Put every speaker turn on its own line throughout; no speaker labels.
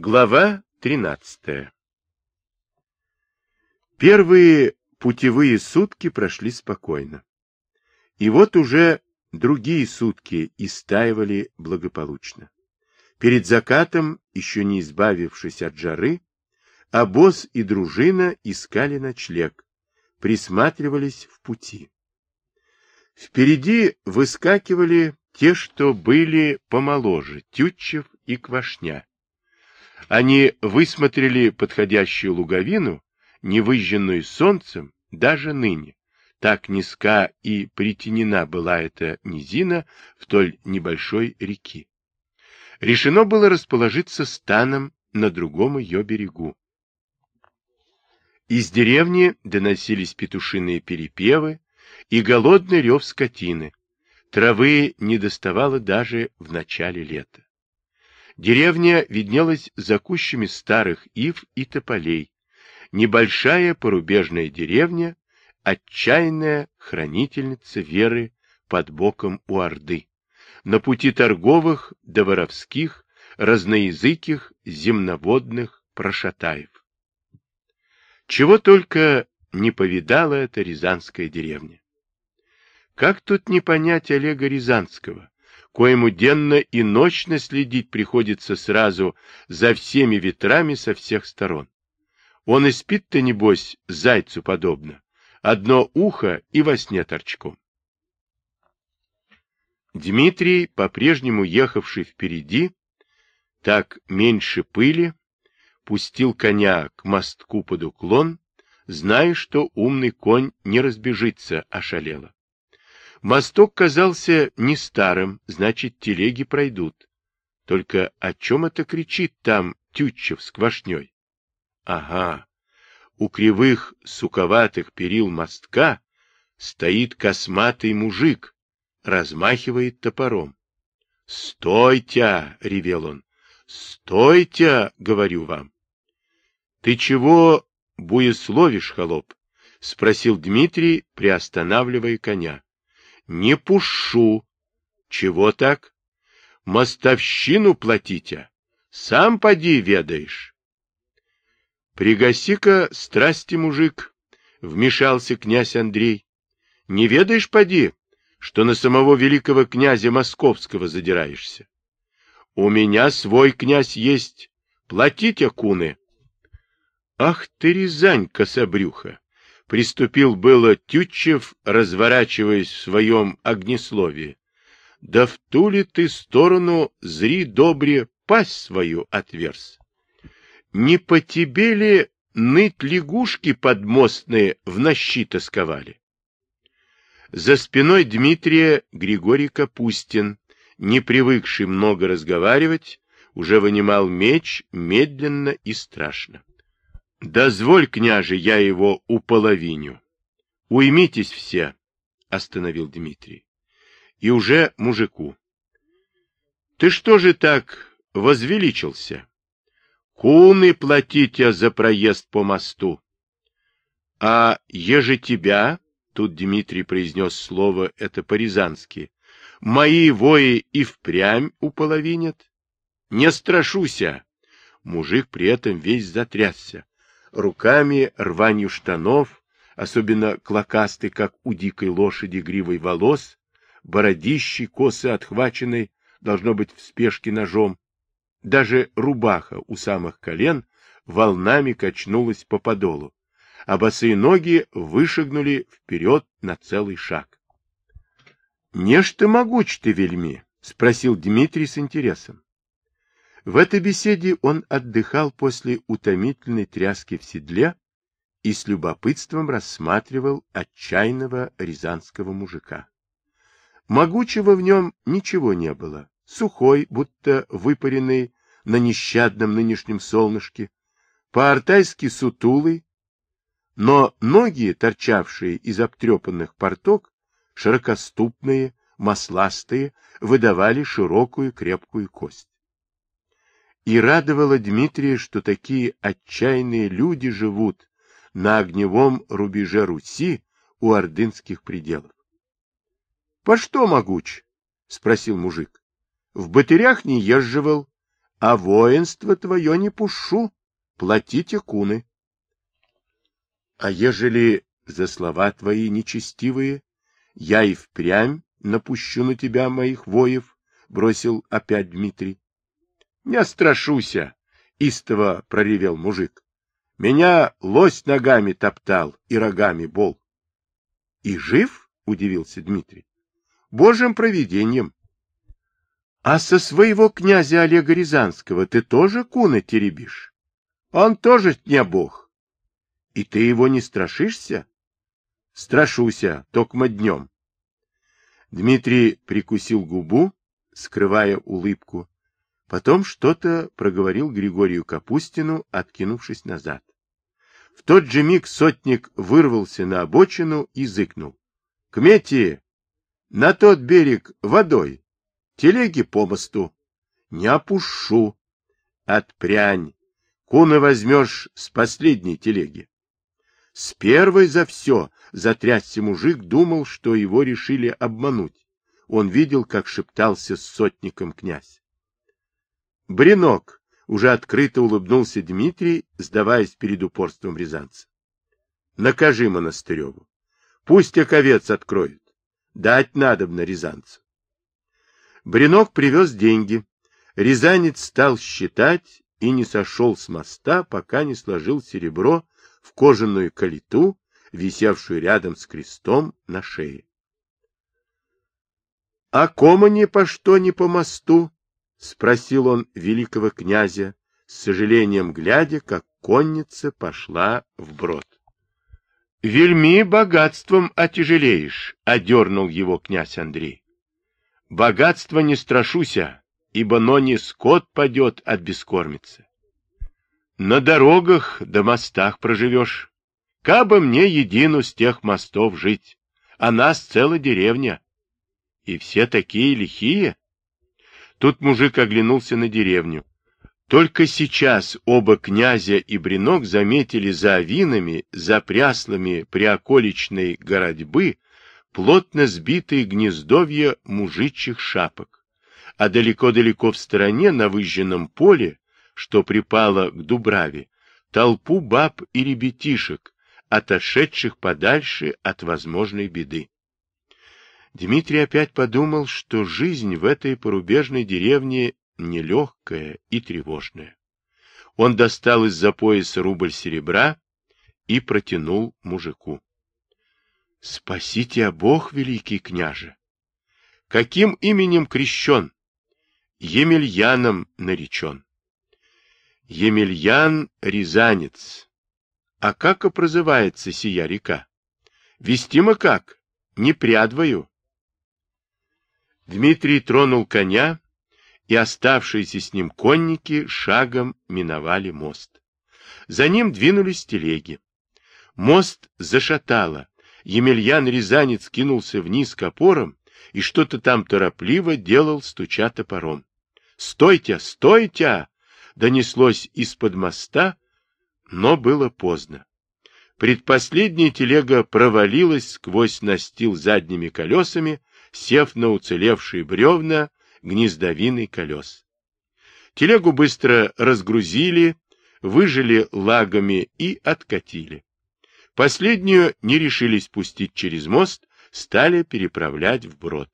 Глава 13 Первые путевые сутки прошли спокойно. И вот уже другие сутки истаивали благополучно. Перед закатом, еще не избавившись от жары, обоз и дружина искали ночлег, присматривались в пути. Впереди выскакивали те, что были помоложе, Тютчев и Квашня. Они высмотрели подходящую луговину, не выжженную солнцем, даже ныне. Так низка и притенена была эта низина вдоль небольшой реки. Решено было расположиться станом на другом ее берегу. Из деревни доносились петушиные перепевы и голодный рев скотины. Травы не доставало даже в начале лета. Деревня виднелась за кущами старых ив и тополей. Небольшая порубежная деревня, отчаянная хранительница веры под боком у Орды. На пути торговых до разноязыких, земноводных прошатаев. Чего только не повидала эта рязанская деревня. Как тут не понять Олега Рязанского, коему денно и ночно следить приходится сразу за всеми ветрами со всех сторон. Он и спит-то, небось, зайцу подобно, одно ухо и во сне торчком. Дмитрий, по-прежнему ехавший впереди, так меньше пыли, пустил коня к мостку под уклон, зная, что умный конь не разбежится, ошалело. Мосток казался не старым, значит, телеги пройдут. Только о чем это кричит там Тютчев с Квашней? Ага, у кривых суковатых перил мостка стоит косматый мужик, размахивает топором. «Стойте!» — ревел он. «Стойте!» — говорю вам. «Ты чего буесловишь, холоп?» — спросил Дмитрий, приостанавливая коня. Не пушу. Чего так? Мостовщину платите. Сам поди ведаешь. Пригаси-ка страсти, мужик, вмешался князь Андрей. Не ведаешь, поди, что на самого великого князя Московского задираешься? У меня свой князь есть. Платите, куны. Ах ты, Рязань, кособрюха! Приступил было Тютчев, разворачиваясь в своем огнесловии. Да в ту ли ты сторону зри добре пасть свою отверз? Не по тебе ли ныть лягушки подмостные в нощи тосковали? За спиной Дмитрия Григорий Капустин, не привыкший много разговаривать, уже вынимал меч медленно и страшно. — Дозволь, княже, я его уполовиню. — Уймитесь все, — остановил Дмитрий. И уже мужику. — Ты что же так возвеличился? Куны платите за проезд по мосту. — А еже тебя, — тут Дмитрий произнес слово это по-рязански, — мои вои и впрямь уполовинят? Не страшуся. Мужик при этом весь затрясся руками рванью штанов, особенно клокастый, как у дикой лошади, гривой волос, бородищей, косы отхваченной, должно быть, в спешке ножом. Даже рубаха у самых колен волнами качнулась по подолу, а босые ноги вышагнули вперед на целый шаг. — Не ж ты могуч ты, вельми? — спросил Дмитрий с интересом. В этой беседе он отдыхал после утомительной тряски в седле и с любопытством рассматривал отчаянного рязанского мужика. Могучего в нем ничего не было, сухой, будто выпаренный на нещадном нынешнем солнышке, по-артайски сутулый, но ноги, торчавшие из обтрепанных порток, широкоступные, масластые, выдавали широкую крепкую кость. И радовало Дмитрия, что такие отчаянные люди живут на огневом рубеже Руси у ордынских пределов. — По что могуч? — спросил мужик. — В батырях не езживал, а воинство твое не пушу, платите куны. А ежели за слова твои нечестивые, я и впрямь напущу на тебя моих воев, — бросил опять Дмитрий. — Не страшуся, — истово проревел мужик. Меня лось ногами топтал и рогами бол. — И жив? — удивился Дмитрий. — Божьим провидением. — А со своего князя Олега Рязанского ты тоже куна теребишь? Он тоже не бог. И ты его не страшишься? — Страшуся, токмо днем. Дмитрий прикусил губу, скрывая улыбку. Потом что-то проговорил Григорию Капустину, откинувшись назад. В тот же миг сотник вырвался на обочину и зыкнул. — К Мете! На тот берег водой! Телеги по мосту! Не опушу! Отпрянь! Куна возьмешь с последней телеги. С первой за все затрясся мужик, думал, что его решили обмануть. Он видел, как шептался с сотником князь. Бринок, уже открыто улыбнулся Дмитрий, сдаваясь перед упорством рязанца. Накажи Монастыреву. Пусть оковец откроет. Дать надобно рязанцу. Бринок привез деньги. Рязанец стал считать и не сошел с моста, пока не сложил серебро в кожаную калиту, висевшую рядом с крестом на шее. — А комани по что не по мосту? — спросил он великого князя, с сожалением глядя, как конница пошла вброд. — Вельми богатством отяжелеешь, — одернул его князь Андрей. — Богатство не страшуся, ибо но не скот падет от бескормицы. На дорогах да мостах проживешь. Кабы мне едину с тех мостов жить, а нас целая деревня. И все такие лихие. Тут мужик оглянулся на деревню. Только сейчас оба князя и Бринок заметили за авинами, за пряслами приоколичной городьбы, плотно сбитые гнездовья мужичьих шапок. А далеко-далеко в стороне, на выжженном поле, что припало к Дубраве, толпу баб и ребятишек, отошедших подальше от возможной беды. Дмитрий опять подумал, что жизнь в этой порубежной деревне нелегкая и тревожная. Он достал из-за пояса рубль серебра и протянул мужику. — Спасите, а Бог, великий княже! Каким именем крещен? Емельяном наречен. Емельян Рязанец. А как опрозывается сия река? Вестимо как? Не прядвою. Дмитрий тронул коня, и оставшиеся с ним конники шагом миновали мост. За ним двинулись телеги. Мост зашатало. Емельян Рязанец кинулся вниз к опорам и что-то там торопливо делал, стуча топором. «Стойте! Стойте!» донеслось из-под моста, но было поздно. Предпоследняя телега провалилась сквозь настил задними колесами, сев на уцелевшие бревна гнездовины колес. Телегу быстро разгрузили, выжили лагами и откатили. Последнюю не решились пустить через мост, стали переправлять вброд.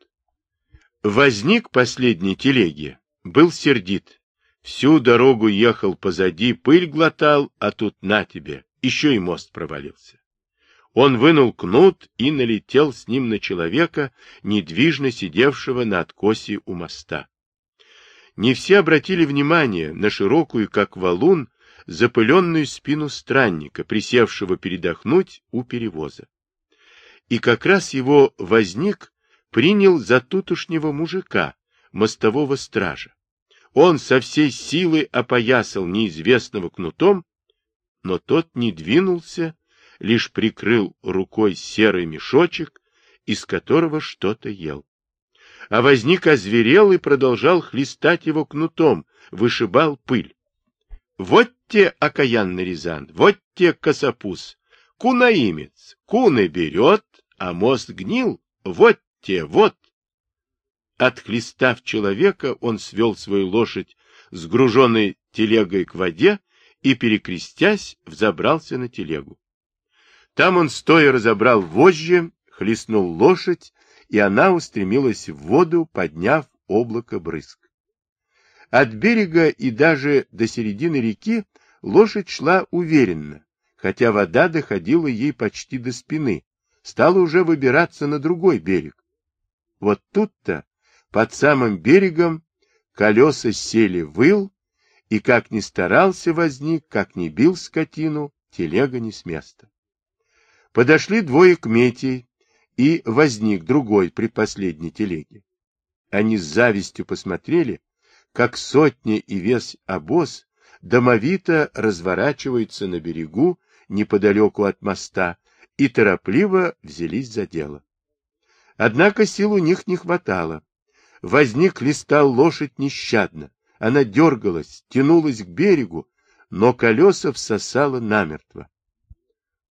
Возник последней телеги, был сердит. Всю дорогу ехал позади, пыль глотал, а тут на тебе, еще и мост провалился. Он вынул кнут и налетел с ним на человека, недвижно сидевшего на откосе у моста. Не все обратили внимание на широкую, как валун, запыленную спину странника, присевшего передохнуть у перевоза. И как раз его возник принял за тутушнего мужика, мостового стража. Он со всей силы опоясал неизвестного кнутом, но тот не двинулся, лишь прикрыл рукой серый мешочек, из которого что-то ел. А возник озверел и продолжал хлестать его кнутом, вышибал пыль. Вот те окаянный Рязан, вот те косопус, кунаимец, куны берет, а мост гнил, вот те, вот. Отхлестав человека, он свел свою лошадь с груженной телегой к воде и, перекрестясь, взобрался на телегу. Там он стоя разобрал вожжи, хлестнул лошадь, и она устремилась в воду, подняв облако брызг. От берега и даже до середины реки лошадь шла уверенно, хотя вода доходила ей почти до спины, стала уже выбираться на другой берег. Вот тут-то, под самым берегом, колеса сели выл, и как ни старался возник, как ни бил скотину, телега не с места. Подошли двое к Метей, и возник другой при последней телеге. Они с завистью посмотрели, как сотни и весь обоз домовито разворачиваются на берегу неподалеку от моста и торопливо взялись за дело. Однако сил у них не хватало. Возник листал лошадь нещадно. Она дергалась, тянулась к берегу, но колеса всосала намертво. —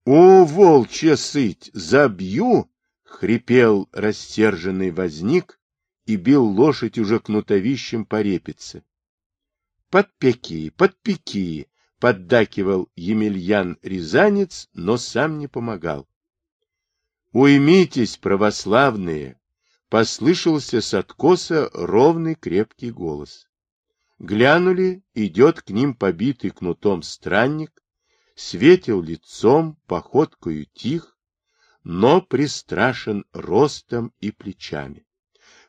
О, волчья сыть, забью! — хрипел рассерженный возник и бил лошадь уже кнутовищем по репице. — Подпеки, подпеки! — поддакивал Емельян Рязанец, но сам не помогал. — Уймитесь, православные! — послышался с откоса ровный крепкий голос. Глянули, идет к ним побитый кнутом странник, светил лицом, походкою тих, но пристрашен ростом и плечами.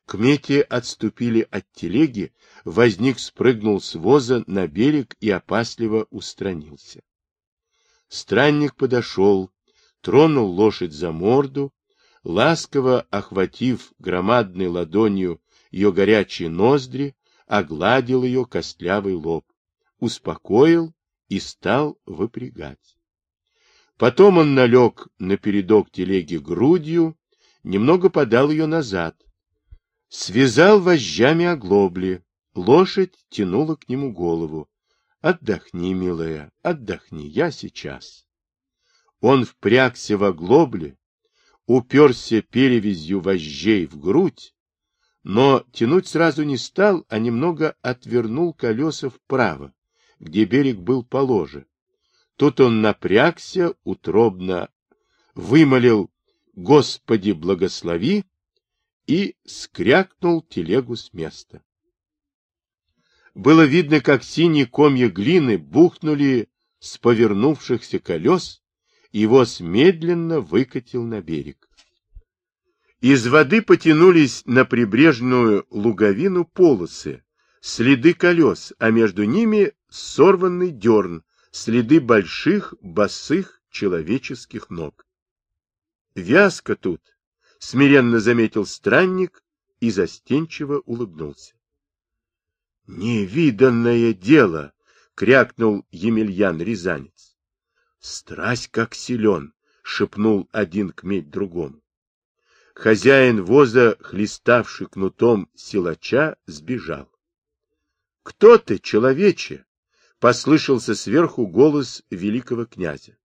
К мете отступили от телеги, возник спрыгнул с воза на берег и опасливо устранился. Странник подошел, тронул лошадь за морду, ласково охватив громадной ладонью ее горячие ноздри, огладил ее костлявый лоб, успокоил и стал выпрягать. Потом он налег на передок телеги грудью, немного подал ее назад, связал вожжами оглобли, лошадь тянула к нему голову. «Отдохни, милая, отдохни, я сейчас». Он впрягся в оглобле, уперся перевязью вожжей в грудь, но тянуть сразу не стал, а немного отвернул колеса вправо, где берег был положе. Тут он напрягся, утробно вымолил «Господи, благослови!» и скрякнул телегу с места. Было видно, как синие комья глины бухнули с повернувшихся колес, и его медленно выкатил на берег. Из воды потянулись на прибрежную луговину полосы, следы колес, а между ними сорванный дерн, следы больших, босых человеческих ног. Вязко тут, смиренно заметил странник и застенчиво улыбнулся. Невиданное дело, крякнул Емельян Рязанец. Страсть как силен, шепнул один к медь другому. Хозяин воза, хлеставший кнутом силача, сбежал. — Кто ты, человече? — послышался сверху голос великого князя.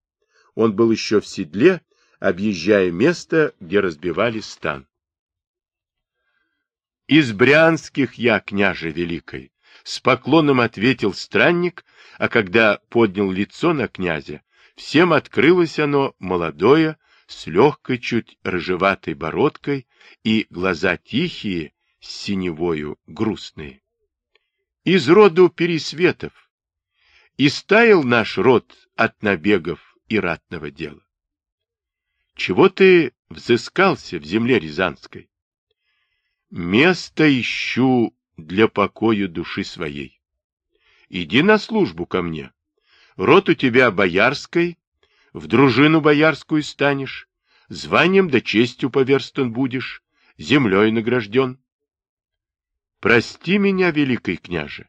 Он был еще в седле, объезжая место, где разбивали стан. — Из Брянских я, княже великой, — с поклоном ответил странник, а когда поднял лицо на князя, всем открылось оно молодое, с легкой чуть рыжеватой бородкой и глаза тихие, с синевою грустные из роду пересветов, и стаял наш род от набегов и ратного дела. Чего ты взыскался в земле Рязанской? Место ищу для покоя души своей. Иди на службу ко мне. Род у тебя боярской, в дружину боярскую станешь, званием да честью поверстан будешь, землей награжден. Прости меня, великий княже,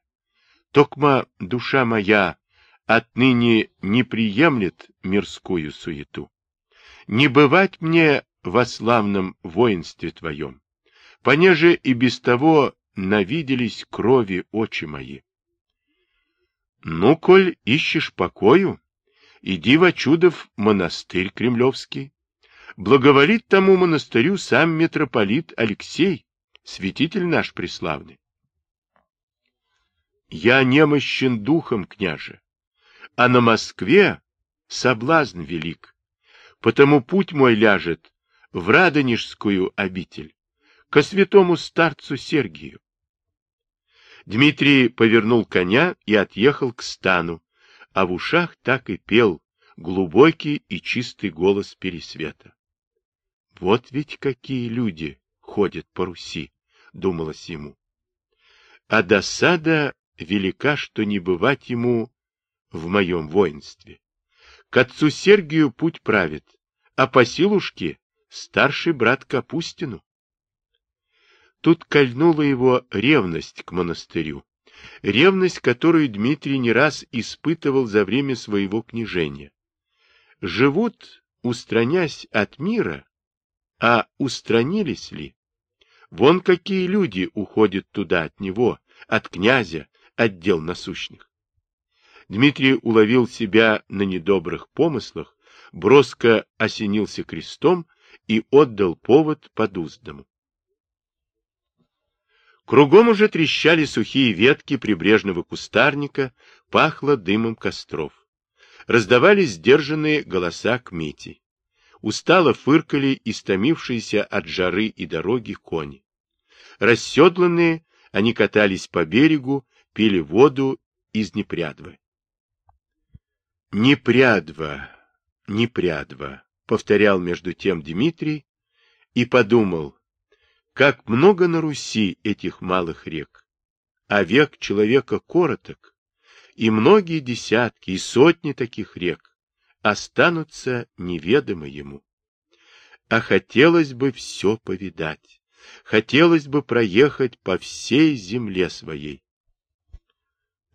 токма душа моя отныне не приемлет мирскую суету. Не бывать мне во славном воинстве твоем, понеже и без того навиделись крови очи мои. Ну, коль ищешь покою, иди в Очудов монастырь кремлевский. Благоволит тому монастырю сам митрополит Алексей, святитель наш преславный. я немощен духом, княже, а на Москве соблазн велик, потому путь мой ляжет в Радонежскую обитель, ко святому старцу Сергию. Дмитрий повернул коня и отъехал к стану, а в ушах так и пел глубокий и чистый голос Пересвета. Вот ведь какие люди ходят по Руси, думалось ему. А досада велика, что не бывать ему в моем воинстве. К отцу Сергию путь правит, а по силушке старший брат Капустину. Тут кольнула его ревность к монастырю, ревность, которую Дмитрий не раз испытывал за время своего княжения. Живут, устранясь от мира, а устранились ли? Вон какие люди уходят туда от него, от князя, от дел насущных. Дмитрий уловил себя на недобрых помыслах, броско осенился крестом и отдал повод подуздому. Кругом уже трещали сухие ветки прибрежного кустарника, пахло дымом костров. Раздавались сдержанные голоса кметей. Устало фыркали истомившиеся от жары и дороги кони. Расседланные, они катались по берегу, пили воду из непрядвы. «Непрядва, непрядва», — повторял между тем Дмитрий и подумал, как много на Руси этих малых рек, а век человека короток, и многие десятки и сотни таких рек останутся неведомы ему. А хотелось бы все повидать, хотелось бы проехать по всей земле своей.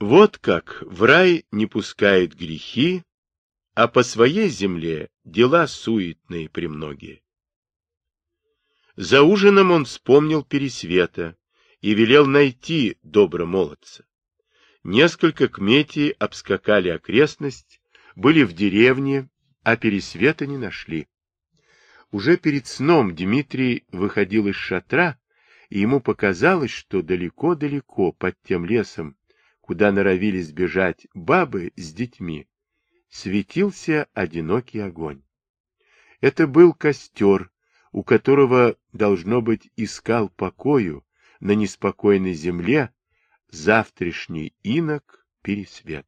Вот как в рай не пускают грехи, а по своей земле дела суетные премногие. За ужином он вспомнил Пересвета и велел найти добромолодца. Несколько кметей обскакали окрестность, были в деревне, а Пересвета не нашли. Уже перед сном Дмитрий выходил из шатра, и ему показалось, что далеко-далеко под тем лесом, куда норовили сбежать бабы с детьми, светился одинокий огонь. Это был костер, у которого, должно быть, искал покою на неспокойной земле завтрашний инок Пересвет.